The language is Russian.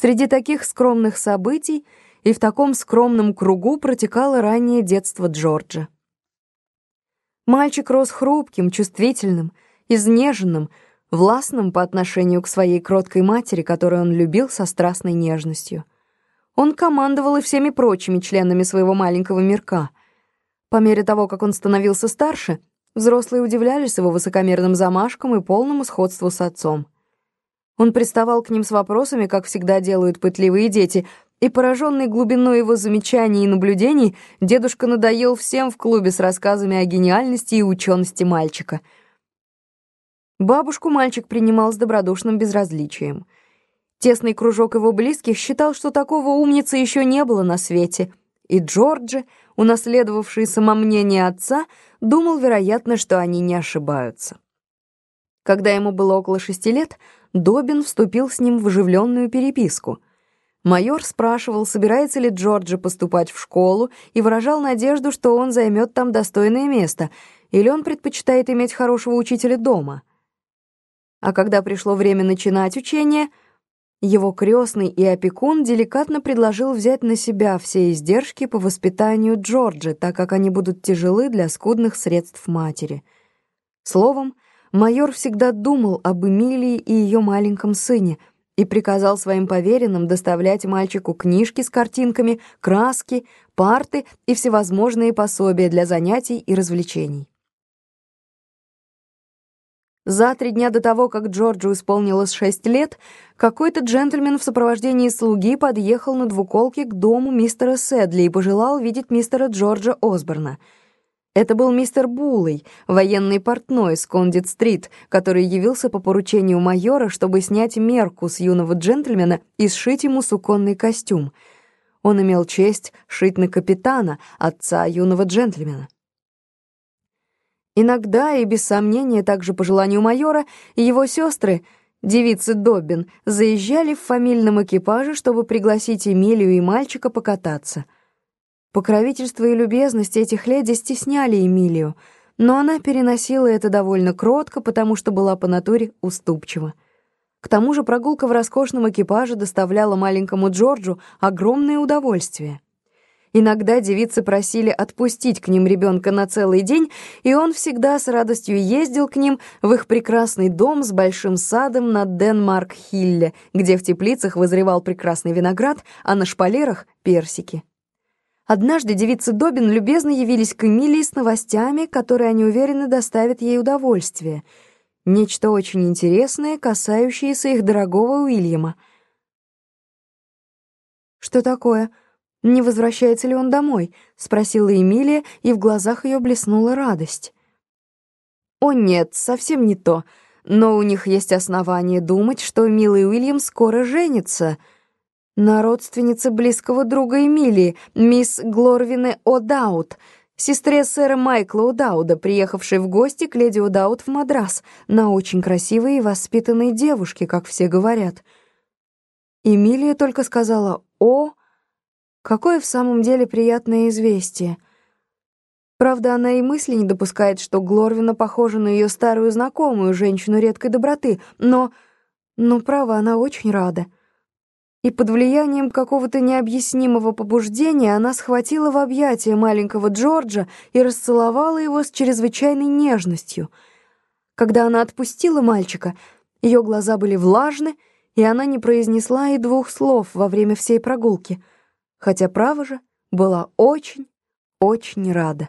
Среди таких скромных событий и в таком скромном кругу протекало раннее детство Джорджа. Мальчик рос хрупким, чувствительным, изнеженным, властным по отношению к своей кроткой матери, которую он любил со страстной нежностью. Он командовал и всеми прочими членами своего маленького мирка. По мере того, как он становился старше, взрослые удивлялись его высокомерным замашкам и полному сходству с отцом. Он приставал к ним с вопросами, как всегда делают пытливые дети, и, пораженный глубиной его замечаний и наблюдений, дедушка надоел всем в клубе с рассказами о гениальности и учености мальчика. Бабушку мальчик принимал с добродушным безразличием. Тесный кружок его близких считал, что такого умницы еще не было на свете, и Джорджи, унаследовавший самомнение отца, думал, вероятно, что они не ошибаются. Когда ему было около шести лет, Добин вступил с ним в оживленную переписку. Майор спрашивал, собирается ли Джорджи поступать в школу, и выражал надежду, что он займет там достойное место, или он предпочитает иметь хорошего учителя дома. А когда пришло время начинать учение, его крестный и опекун деликатно предложил взять на себя все издержки по воспитанию Джорджа, так как они будут тяжелы для скудных средств матери. Словом, майор всегда думал об Эмилии и ее маленьком сыне и приказал своим поверенным доставлять мальчику книжки с картинками, краски, парты и всевозможные пособия для занятий и развлечений. За три дня до того, как Джорджу исполнилось шесть лет, какой-то джентльмен в сопровождении слуги подъехал на двуколке к дому мистера Сэдли и пожелал видеть мистера Джорджа Осборна — это был мистер Буллей, военный портной с Кондит-стрит, который явился по поручению майора, чтобы снять мерку с юного джентльмена и сшить ему суконный костюм. Он имел честь шить на капитана, отца юного джентльмена. Иногда, и без сомнения также по желанию майора, его сестры, девицы Доббин, заезжали в фамильном экипаже, чтобы пригласить Эмилию и мальчика покататься — Покровительство и любезность этих леди стесняли Эмилию, но она переносила это довольно кротко, потому что была по натуре уступчива. К тому же прогулка в роскошном экипаже доставляла маленькому Джорджу огромное удовольствие. Иногда девицы просили отпустить к ним ребенка на целый день, и он всегда с радостью ездил к ним в их прекрасный дом с большим садом на Денмарк-Хилле, где в теплицах вызревал прекрасный виноград, а на шпалерах — персики. Однажды девицы Добин любезно явились к Эмилии с новостями, которые они уверены доставят ей удовольствие. Нечто очень интересное, касающееся их дорогого Уильяма. «Что такое? Не возвращается ли он домой?» — спросила Эмилия, и в глазах ее блеснула радость. «О нет, совсем не то. Но у них есть основания думать, что милый Уильям скоро женится», на родственнице близкого друга Эмилии, мисс Глорвины О'Даут, сестре сэра Майкла О'Дауда, приехавшей в гости к леди О'Даут в Мадрас, на очень красивой и воспитанной девушке, как все говорят. Эмилия только сказала «О!» Какое в самом деле приятное известие. Правда, она и мысли не допускает, что Глорвина похожа на ее старую знакомую, женщину редкой доброты, но... Но, право, она очень рада и под влиянием какого-то необъяснимого побуждения она схватила в объятия маленького Джорджа и расцеловала его с чрезвычайной нежностью. Когда она отпустила мальчика, ее глаза были влажны, и она не произнесла и двух слов во время всей прогулки, хотя, право же, была очень, очень рада.